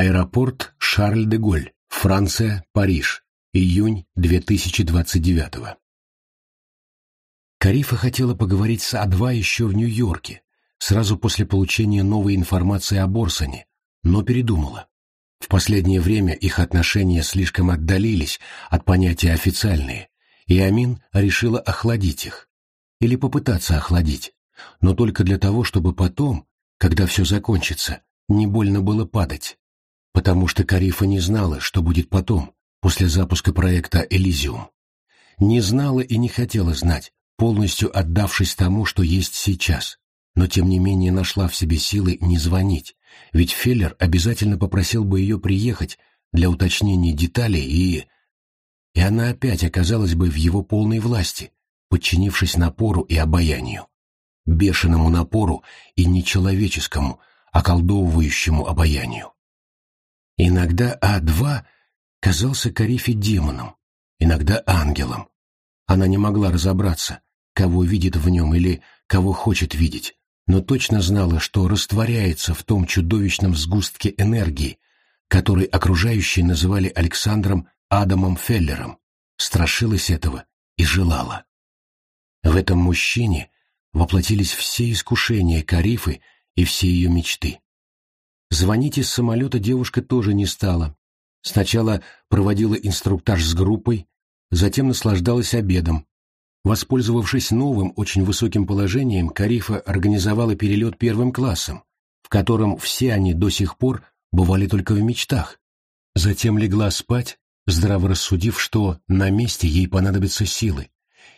Аэропорт Шарль-де-Голь, Франция, Париж, июнь 2029 Карифа хотела поговорить с А2 еще в Нью-Йорке, сразу после получения новой информации о Борсоне, но передумала. В последнее время их отношения слишком отдалились от понятия «официальные», и Амин решила охладить их. Или попытаться охладить, но только для того, чтобы потом, когда все закончится, не больно было падать. Потому что Карифа не знала, что будет потом, после запуска проекта «Элизиум». Не знала и не хотела знать, полностью отдавшись тому, что есть сейчас, но тем не менее нашла в себе силы не звонить, ведь Феллер обязательно попросил бы ее приехать для уточнения деталей и... И она опять оказалась бы в его полной власти, подчинившись напору и обаянию. Бешеному напору и нечеловеческому, околдовывающему обаянию. Иногда А2 казался Карифе демоном, иногда ангелом. Она не могла разобраться, кого видит в нем или кого хочет видеть, но точно знала, что растворяется в том чудовищном сгустке энергии, который окружающие называли Александром Адамом Феллером, страшилась этого и желала. В этом мужчине воплотились все искушения Карифы и все ее мечты. Звонить из самолета девушка тоже не стала. Сначала проводила инструктаж с группой, затем наслаждалась обедом, Воспользовавшись новым, очень высоким положением, Карифа организовала перелет первым классом, в котором все они до сих пор бывали только в мечтах. Затем легла спать, здраво рассудив, что на месте ей понадобятся силы,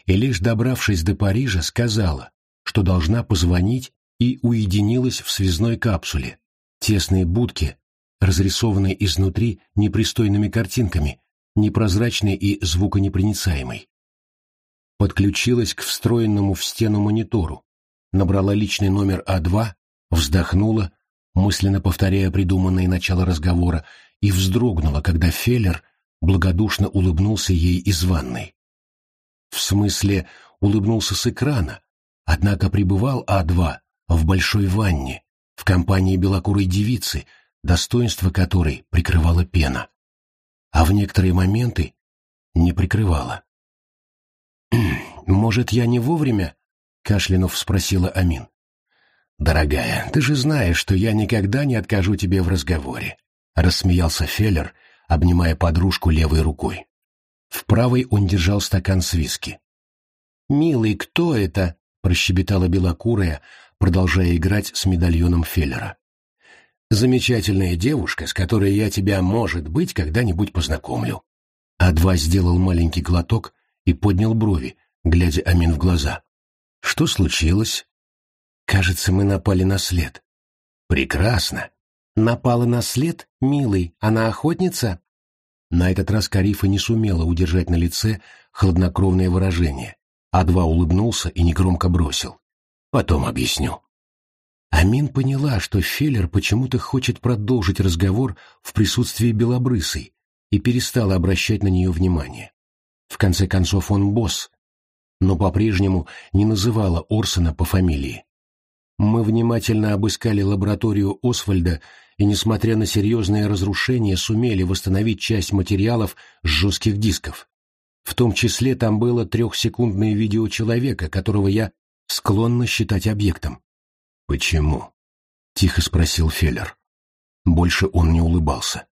и лишь добравшись до Парижа, сказала, что должна позвонить и уединилась в связной капсуле, тесной будке, разрисованной изнутри непристойными картинками, непрозрачной и звуконепроницаемой подключилась к встроенному в стену монитору, набрала личный номер А2, вздохнула, мысленно повторяя придуманное начало разговора, и вздрогнула, когда Феллер благодушно улыбнулся ей из ванной. В смысле, улыбнулся с экрана, однако пребывал А2 в большой ванне, в компании белокурой девицы, достоинство которой прикрывала пена. А в некоторые моменты не прикрывала. «Может, я не вовремя?» — кашлянув спросила Амин. «Дорогая, ты же знаешь, что я никогда не откажу тебе в разговоре», — рассмеялся Феллер, обнимая подружку левой рукой. В правой он держал стакан с виски. «Милый, кто это?» — прощебетала белокурая, продолжая играть с медальоном Феллера. «Замечательная девушка, с которой я тебя, может быть, когда-нибудь познакомлю». А-два сделал маленький глоток и поднял брови, глядя Амин в глаза. «Что случилось?» «Кажется, мы напали на след». «Прекрасно!» «Напала на след, милый, она охотница?» На этот раз Карифа не сумела удержать на лице хладнокровное выражение. А-два улыбнулся и негромко бросил. «Потом объясню». Амин поняла, что Феллер почему-то хочет продолжить разговор в присутствии Белобрысой и перестала обращать на нее внимание. В конце концов, он босс, но по-прежнему не называла Орсона по фамилии. Мы внимательно обыскали лабораторию Освальда и, несмотря на серьезные разрушения, сумели восстановить часть материалов с жестких дисков. В том числе там было трехсекундное видео человека, которого я склонна считать объектом. «Почему?» — тихо спросил Феллер. Больше он не улыбался.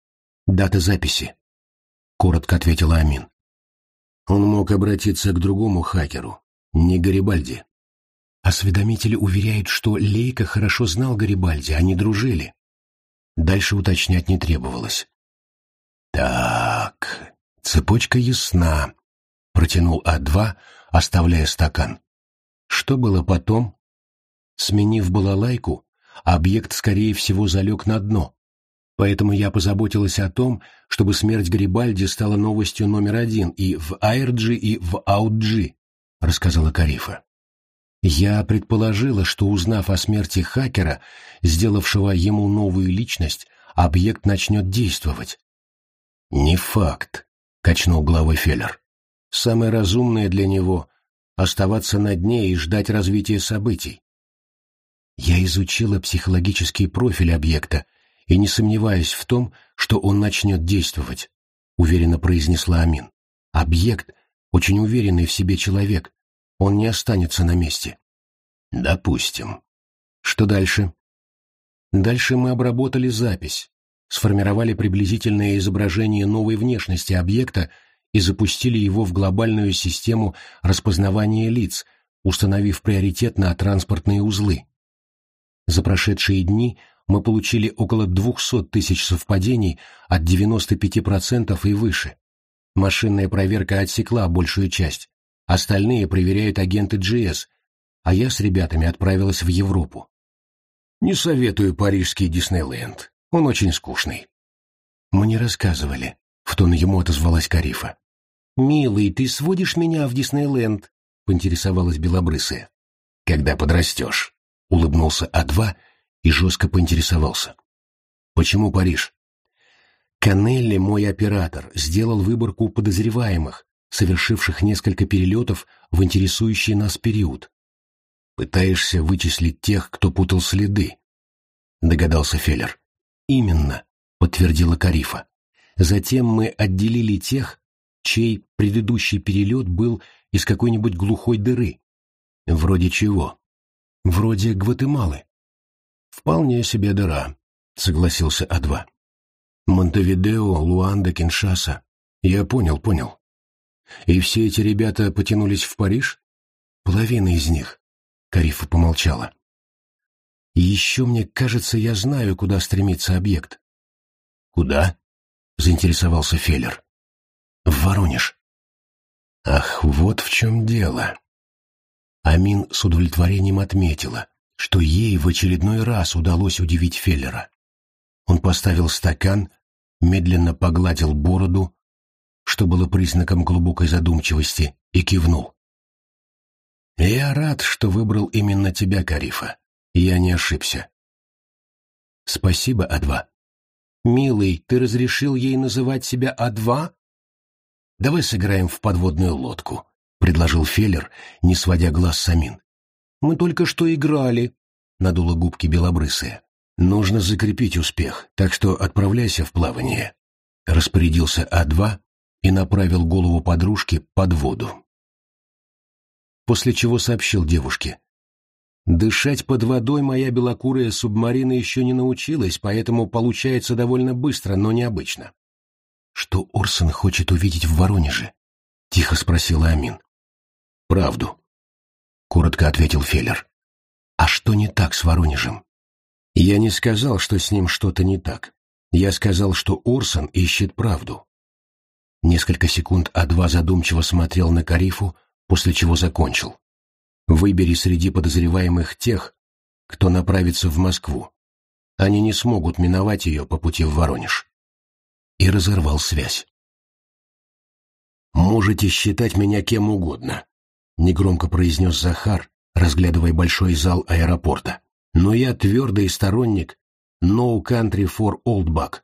«Дата записи», — коротко ответила Амин. Он мог обратиться к другому хакеру, не Гарибальди. Осведомители уверяют, что Лейка хорошо знал Гарибальди, они дружили. Дальше уточнять не требовалось. «Так, цепочка ясна», — протянул А2, оставляя стакан. Что было потом? Сменив балалайку, объект, скорее всего, залег на дно, Поэтому я позаботилась о том, чтобы смерть Гарибальди стала новостью номер один и в ARG, и в OutG, рассказала Карифа. Я предположила, что, узнав о смерти хакера, сделавшего ему новую личность, объект начнет действовать. «Не факт», — качнул головой Феллер. «Самое разумное для него — оставаться на дне и ждать развития событий. Я изучила психологический профиль объекта и не сомневаясь в том, что он начнет действовать, уверенно произнесла Амин. Объект — очень уверенный в себе человек, он не останется на месте. Допустим. Что дальше? Дальше мы обработали запись, сформировали приблизительное изображение новой внешности объекта и запустили его в глобальную систему распознавания лиц, установив приоритет на транспортные узлы. За прошедшие дни мы получили около 200 тысяч совпадений от 95% и выше. Машинная проверка отсекла большую часть. Остальные проверяют агенты GS, а я с ребятами отправилась в Европу. Не советую парижский Диснейленд. Он очень скучный. Мне рассказывали. В тон ему отозвалась Карифа. «Милый, ты сводишь меня в Диснейленд?» — поинтересовалась Белобрысая. «Когда подрастешь», — улыбнулся А2 и жестко поинтересовался. «Почему Париж?» Канелли, мой оператор, сделал выборку подозреваемых, совершивших несколько перелетов в интересующий нас период. «Пытаешься вычислить тех, кто путал следы», — догадался Феллер. «Именно», — подтвердила Карифа. «Затем мы отделили тех, чей предыдущий перелет был из какой-нибудь глухой дыры. Вроде чего? Вроде Гватемалы. Вполне себе дыра, согласился А2. Монтевидео, Луанда, Киншаса. Я понял, понял. И все эти ребята потянулись в Париж? Половина из них. Карифа помолчала. еще мне кажется, я знаю, куда стремится объект. Куда? Заинтересовался Феллер. В Воронеж. Ах, вот в чем дело. Амин с удовлетворением отметила, что ей в очередной раз удалось удивить Феллера. Он поставил стакан, медленно погладил бороду, что было признаком глубокой задумчивости, и кивнул. «Я рад, что выбрал именно тебя, Карифа. Я не ошибся». «Спасибо, А2». «Милый, ты разрешил ей называть себя А2?» «Давай сыграем в подводную лодку», — предложил Феллер, не сводя глаз с Амин. «Мы только что играли», — надула губки белобрысая. «Нужно закрепить успех, так что отправляйся в плавание», — распорядился А2 и направил голову подружки под воду. После чего сообщил девушке. «Дышать под водой моя белокурая субмарина еще не научилась, поэтому получается довольно быстро, но необычно». «Что Орсон хочет увидеть в Воронеже?» — тихо спросила Амин. «Правду», — коротко ответил Феллер. «А что не так с Воронежем?» Я не сказал, что с ним что-то не так. Я сказал, что Орсон ищет правду. Несколько секунд А2 задумчиво смотрел на Карифу, после чего закончил. Выбери среди подозреваемых тех, кто направится в Москву. Они не смогут миновать ее по пути в Воронеж. И разорвал связь. «Можете считать меня кем угодно», — негромко произнес Захар, разглядывая большой зал аэропорта но я твердый сторонник «No Country for Old Buck».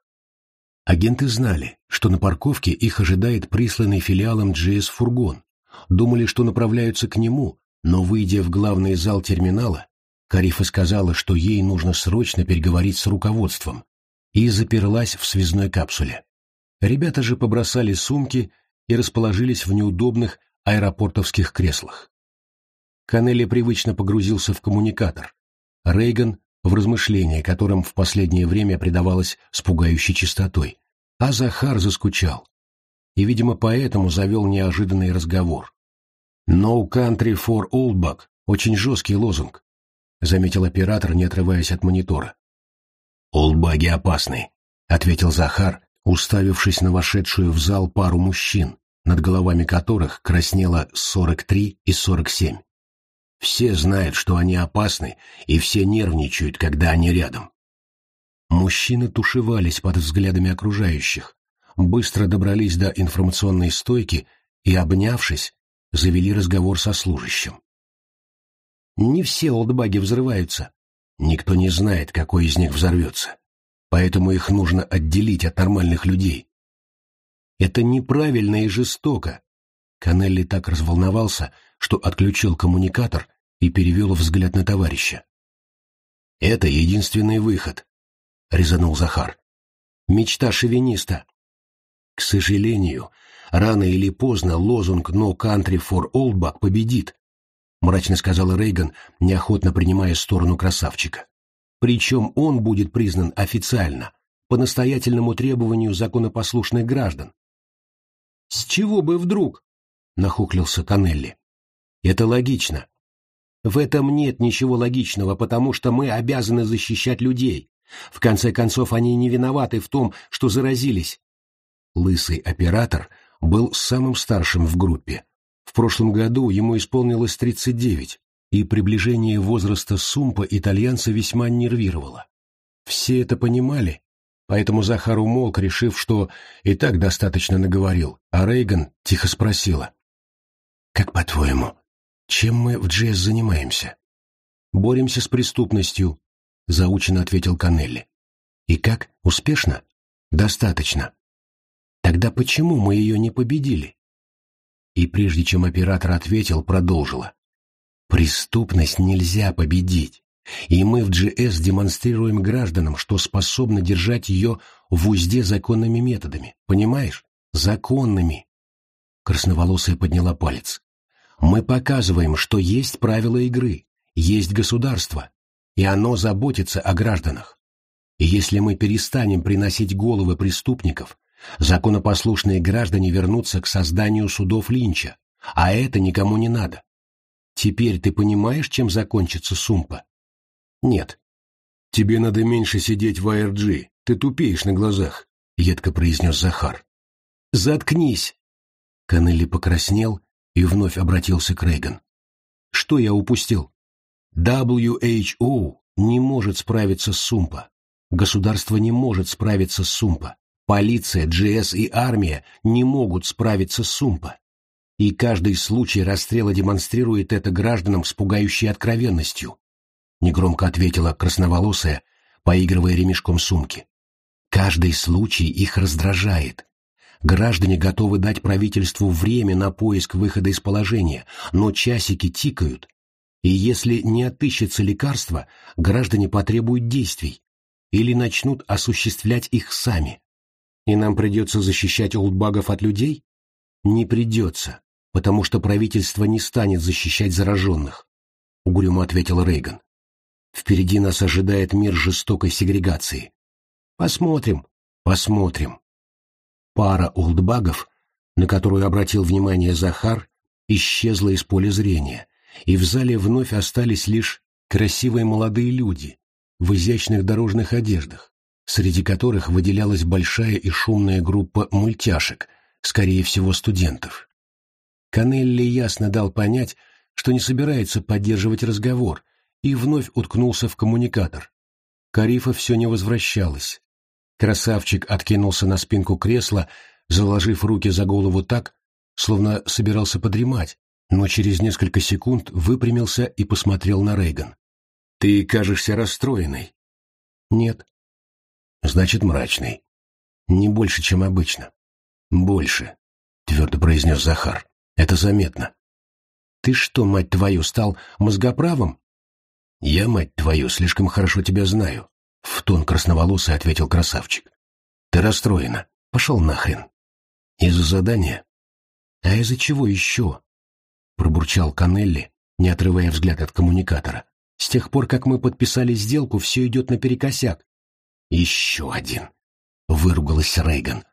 Агенты знали, что на парковке их ожидает присланный филиалом GS фургон, думали, что направляются к нему, но, выйдя в главный зал терминала, Карифа сказала, что ей нужно срочно переговорить с руководством, и заперлась в связной капсуле. Ребята же побросали сумки и расположились в неудобных аэропортовских креслах. Канелли привычно погрузился в коммуникатор, Рейган в размышления, которым в последнее время предавалась с пугающей чистотой, а Захар заскучал. И, видимо, поэтому завел неожиданный разговор. «No country for old buck» — очень жесткий лозунг, — заметил оператор, не отрываясь от монитора. «Олдбаги опасны», — ответил Захар, уставившись на вошедшую в зал пару мужчин, над головами которых краснело 43 и 47. Все знают, что они опасны, и все нервничают, когда они рядом. Мужчины тушевались под взглядами окружающих, быстро добрались до информационной стойки и, обнявшись, завели разговор со служащим. Не все олдбаги взрываются. Никто не знает, какой из них взорвется. Поэтому их нужно отделить от нормальных людей. Это неправильно и жестоко. Канелли так разволновался, что отключил коммуникатор и перевел взгляд на товарища. «Это единственный выход. — резанул Захар. «Мечта шовиниста». К сожалению, рано или поздно лозунг «No country for oldback» победит, — мрачно сказала Рейган, неохотно принимая сторону красавчика. Причем он будет признан официально, по настоятельному требованию законопослушных граждан. «С чего бы вдруг?» — нахуклился Канелли. «Это логично. В этом нет ничего логичного, потому что мы обязаны защищать людей. В конце концов, они не виноваты в том, что заразились». Лысый оператор был самым старшим в группе. В прошлом году ему исполнилось 39, и приближение возраста Сумпа итальянца весьма нервировало. Все это понимали, поэтому Захар умолк, решив, что и так достаточно наговорил, а Рейган тихо спросила. «Как по-твоему, чем мы в джесс занимаемся?» «Боремся с преступностью», — заучено ответил Канелли. «И как? Успешно?» «Достаточно». «Тогда почему мы ее не победили?» И прежде чем оператор ответил, продолжила. Преступность нельзя победить, и мы в GS демонстрируем гражданам, что способны держать ее в узде законными методами. Понимаешь? Законными. Красноволосая подняла палец. Мы показываем, что есть правила игры, есть государство, и оно заботится о гражданах. И если мы перестанем приносить головы преступников, законопослушные граждане вернутся к созданию судов Линча, а это никому не надо. Теперь ты понимаешь, чем закончится Сумпа? Нет. Тебе надо меньше сидеть в АРГ, ты тупеешь на глазах, едко произнес Захар. Заткнись. Канелли покраснел и вновь обратился к Рейган. Что я упустил? WHO не может справиться с Сумпа. Государство не может справиться с Сумпа. Полиция, GS и армия не могут справиться с Сумпа. И каждый случай расстрела демонстрирует это гражданам с пугающей откровенностью, негромко ответила красноволосая, поигрывая ремешком сумки. Каждый случай их раздражает. Граждане готовы дать правительству время на поиск выхода из положения, но часики тикают, и если не отыщется лекарство, граждане потребуют действий или начнут осуществлять их сами. И нам придется защищать олдбагов от людей? Не придется потому что правительство не станет защищать зараженных», — угрюмо ответил Рейган. «Впереди нас ожидает мир жестокой сегрегации. Посмотрим, посмотрим». Пара олдбагов, на которую обратил внимание Захар, исчезла из поля зрения, и в зале вновь остались лишь красивые молодые люди в изящных дорожных одеждах, среди которых выделялась большая и шумная группа мультяшек, скорее всего, студентов. Канелли ясно дал понять, что не собирается поддерживать разговор, и вновь уткнулся в коммуникатор. Карифа все не возвращалась. Красавчик откинулся на спинку кресла, заложив руки за голову так, словно собирался подремать, но через несколько секунд выпрямился и посмотрел на Рейган. «Ты кажешься расстроенной». «Нет». «Значит, мрачный. Не больше, чем обычно». «Больше», — твердо произнес Захар. Это заметно. Ты что, мать твою, стал мозгоправым? Я, мать твою, слишком хорошо тебя знаю, — в тон красноволосый ответил красавчик. Ты расстроена. Пошел нахрен. Из-за задания? А из-за чего еще? Пробурчал Канелли, не отрывая взгляд от коммуникатора. С тех пор, как мы подписали сделку, все идет наперекосяк. Еще один. Выругалась Рейган.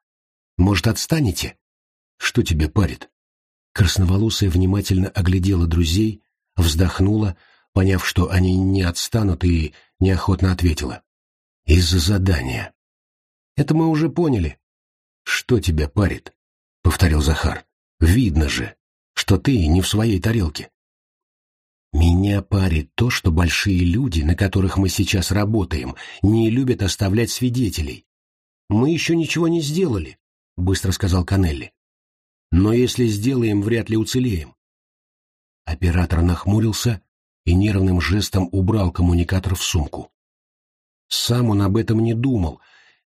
Может, отстанете? Что тебе парит? Красноволосая внимательно оглядела друзей, вздохнула, поняв, что они не отстанут, и неохотно ответила. «Из-за задания». «Это мы уже поняли». «Что тебя парит?» — повторил Захар. «Видно же, что ты не в своей тарелке». «Меня парит то, что большие люди, на которых мы сейчас работаем, не любят оставлять свидетелей». «Мы еще ничего не сделали», — быстро сказал Канелли. Но если сделаем, вряд ли уцелеем. Оператор нахмурился и нервным жестом убрал коммуникатор в сумку. Сам он об этом не думал,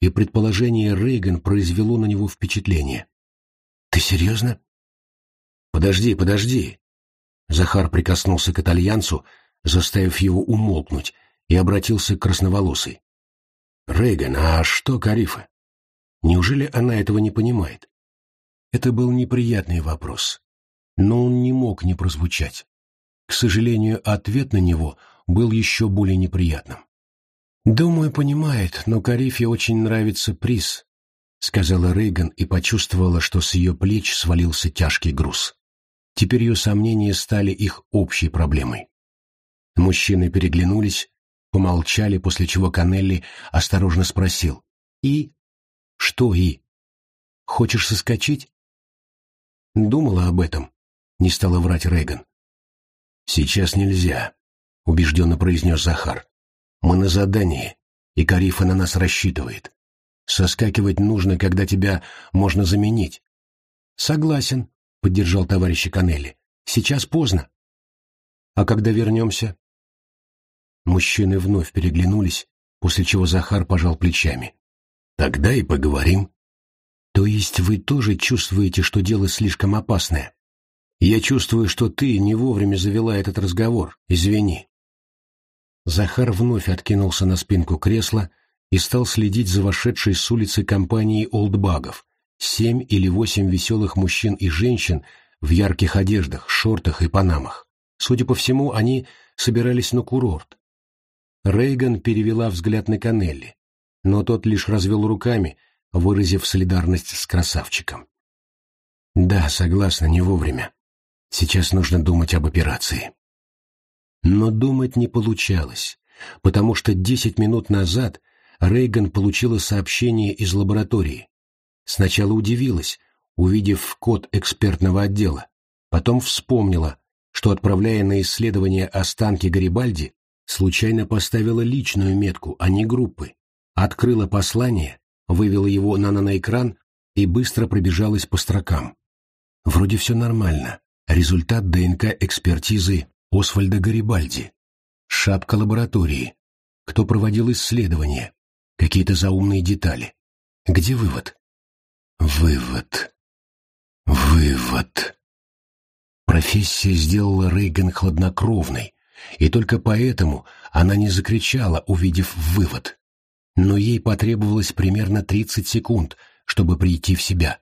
и предположение Рейган произвело на него впечатление. «Ты серьезно?» «Подожди, подожди!» Захар прикоснулся к итальянцу, заставив его умолкнуть, и обратился к красноволосой. Рейган, а что Карифа? Неужели она этого не понимает? Это был неприятный вопрос, но он не мог не прозвучать. К сожалению, ответ на него был еще более неприятным. «Думаю, понимает, но Карифе очень нравится приз», — сказала Рейган и почувствовала, что с ее плеч свалился тяжкий груз. Теперь ее сомнения стали их общей проблемой. Мужчины переглянулись, помолчали, после чего Канелли осторожно спросил. «И?» «Что «и?» «Хочешь соскочить?» «Думала об этом», — не стала врать Рейган. «Сейчас нельзя», — убежденно произнес Захар. «Мы на задании, и Карифа на нас рассчитывает. Соскакивать нужно, когда тебя можно заменить». «Согласен», — поддержал товарищ Канелли. «Сейчас поздно». «А когда вернемся?» Мужчины вновь переглянулись, после чего Захар пожал плечами. «Тогда и поговорим». «То есть вы тоже чувствуете, что дело слишком опасное?» Я чувствую, что ты не вовремя завела этот разговор. Извини. Захар вновь откинулся на спинку кресла и стал следить за вошедшей с улицы компанией олдбагов. Семь или восемь веселых мужчин и женщин в ярких одеждах, шортах и панамах. Судя по всему, они собирались на курорт. Рейган перевела взгляд на Канелли, но тот лишь развел руками, выразив солидарность с красавчиком. «Да, согласна, не вовремя. Сейчас нужно думать об операции. Но думать не получалось, потому что десять минут назад Рейган получила сообщение из лаборатории. Сначала удивилась, увидев код экспертного отдела, потом вспомнила, что, отправляя на исследование останки Гарибальди, случайно поставила личную метку, а не группы, открыла послание, вывела его на наноэкран и быстро пробежалась по строкам. Вроде все нормально, Результат ДНК-экспертизы Освальда Гарибальди. Шапка лаборатории. Кто проводил исследования. Какие-то заумные детали. Где вывод? Вывод. Вывод. Профессия сделала Рейган хладнокровной, и только поэтому она не закричала, увидев вывод. Но ей потребовалось примерно 30 секунд, чтобы прийти в себя.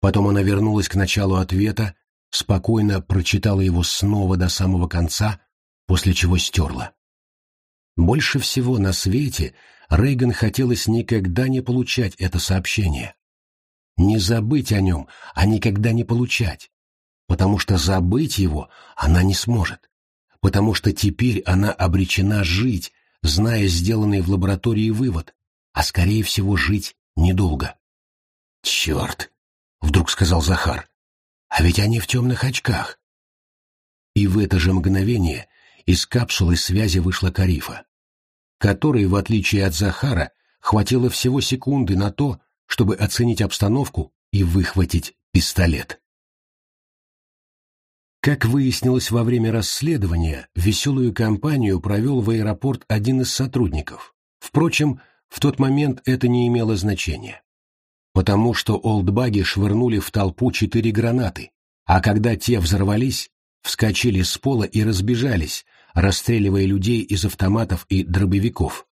Потом она вернулась к началу ответа, спокойно прочитала его снова до самого конца, после чего стерла. Больше всего на свете Рейган хотелось никогда не получать это сообщение. Не забыть о нем, а никогда не получать. Потому что забыть его она не сможет. Потому что теперь она обречена жить, зная сделанный в лаборатории вывод, а скорее всего жить недолго. «Черт!» — вдруг сказал Захар. А ведь они в темных очках. И в это же мгновение из капсулы связи вышла Карифа, которой, в отличие от Захара, хватило всего секунды на то, чтобы оценить обстановку и выхватить пистолет. Как выяснилось во время расследования, веселую компанию провел в аэропорт один из сотрудников. Впрочем, в тот момент это не имело значения потому что олдбаги швырнули в толпу четыре гранаты, а когда те взорвались, вскочили с пола и разбежались, расстреливая людей из автоматов и дробовиков,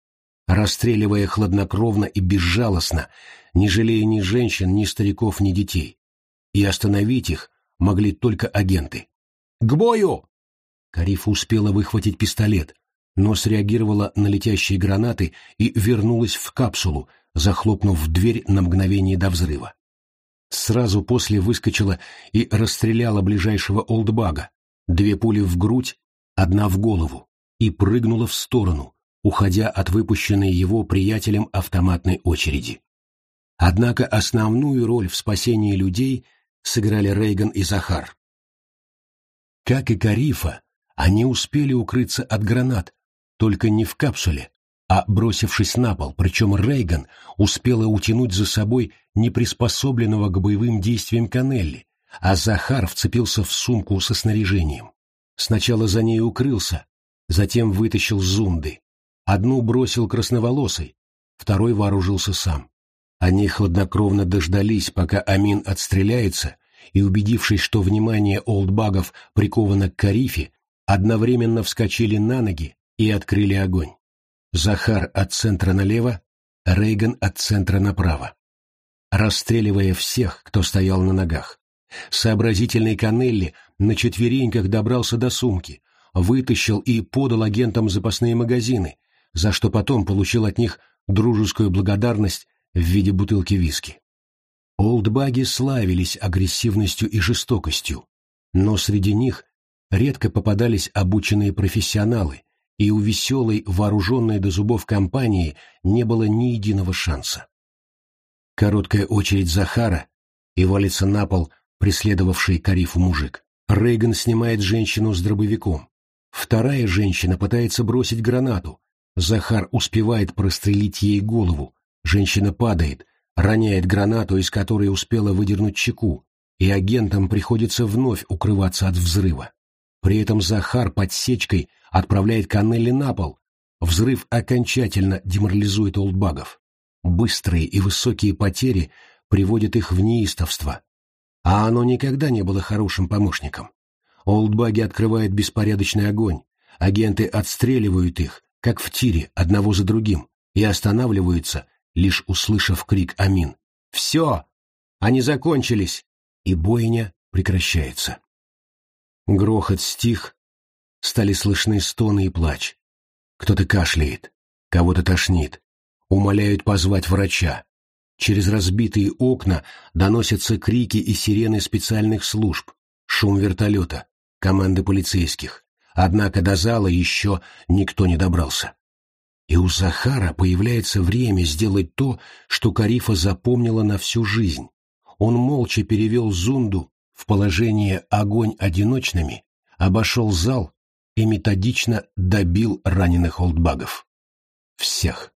расстреливая хладнокровно и безжалостно, не жалея ни женщин, ни стариков, ни детей. И остановить их могли только агенты. «К бою!» Карифа успела выхватить пистолет, но среагировала на летящие гранаты и вернулась в капсулу, захлопнув дверь на мгновение до взрыва. Сразу после выскочила и расстреляла ближайшего олдбага, две пули в грудь, одна в голову, и прыгнула в сторону, уходя от выпущенной его приятелем автоматной очереди. Однако основную роль в спасении людей сыграли Рейган и Захар. Как и Карифа, они успели укрыться от гранат, только не в капсуле, а бросившись на пол, причем Рейган успела утянуть за собой неприспособленного к боевым действиям Канелли, а Захар вцепился в сумку со снаряжением. Сначала за ней укрылся, затем вытащил зунды. Одну бросил красноволосый, второй вооружился сам. Они хладнокровно дождались, пока Амин отстреляется, и, убедившись, что внимание олдбагов приковано к Карифе, одновременно вскочили на ноги и открыли огонь. Захар от центра налево, Рейган от центра направо, расстреливая всех, кто стоял на ногах. Сообразительный Канелли на четвереньках добрался до сумки, вытащил и подал агентам запасные магазины, за что потом получил от них дружескую благодарность в виде бутылки виски. Олдбаги славились агрессивностью и жестокостью, но среди них редко попадались обученные профессионалы, и у веселой, вооруженной до зубов компании не было ни единого шанса. Короткая очередь Захара и валится на пол преследовавший Карифу мужик. Рейган снимает женщину с дробовиком. Вторая женщина пытается бросить гранату. Захар успевает прострелить ей голову. Женщина падает, роняет гранату, из которой успела выдернуть чеку, и агентам приходится вновь укрываться от взрыва. При этом Захар подсечкой отправляет Каннелли на пол. Взрыв окончательно деморализует олдбагов. Быстрые и высокие потери приводят их в неистовство, а оно никогда не было хорошим помощником. Олдбаги открывают беспорядочный огонь, агенты отстреливают их, как в тире, одного за другим, и останавливаются, лишь услышав крик «Амин». «Все! Они закончились!» И бойня прекращается. Грохот стих, стали слышны стоны и плач. Кто-то кашляет, кого-то тошнит, умоляют позвать врача. Через разбитые окна доносятся крики и сирены специальных служб, шум вертолета, команды полицейских. Однако до зала еще никто не добрался. И у Захара появляется время сделать то, что Карифа запомнила на всю жизнь. Он молча перевел Зунду в положение «огонь одиночными», обошел зал и методично добил раненых олдбагов. Всех.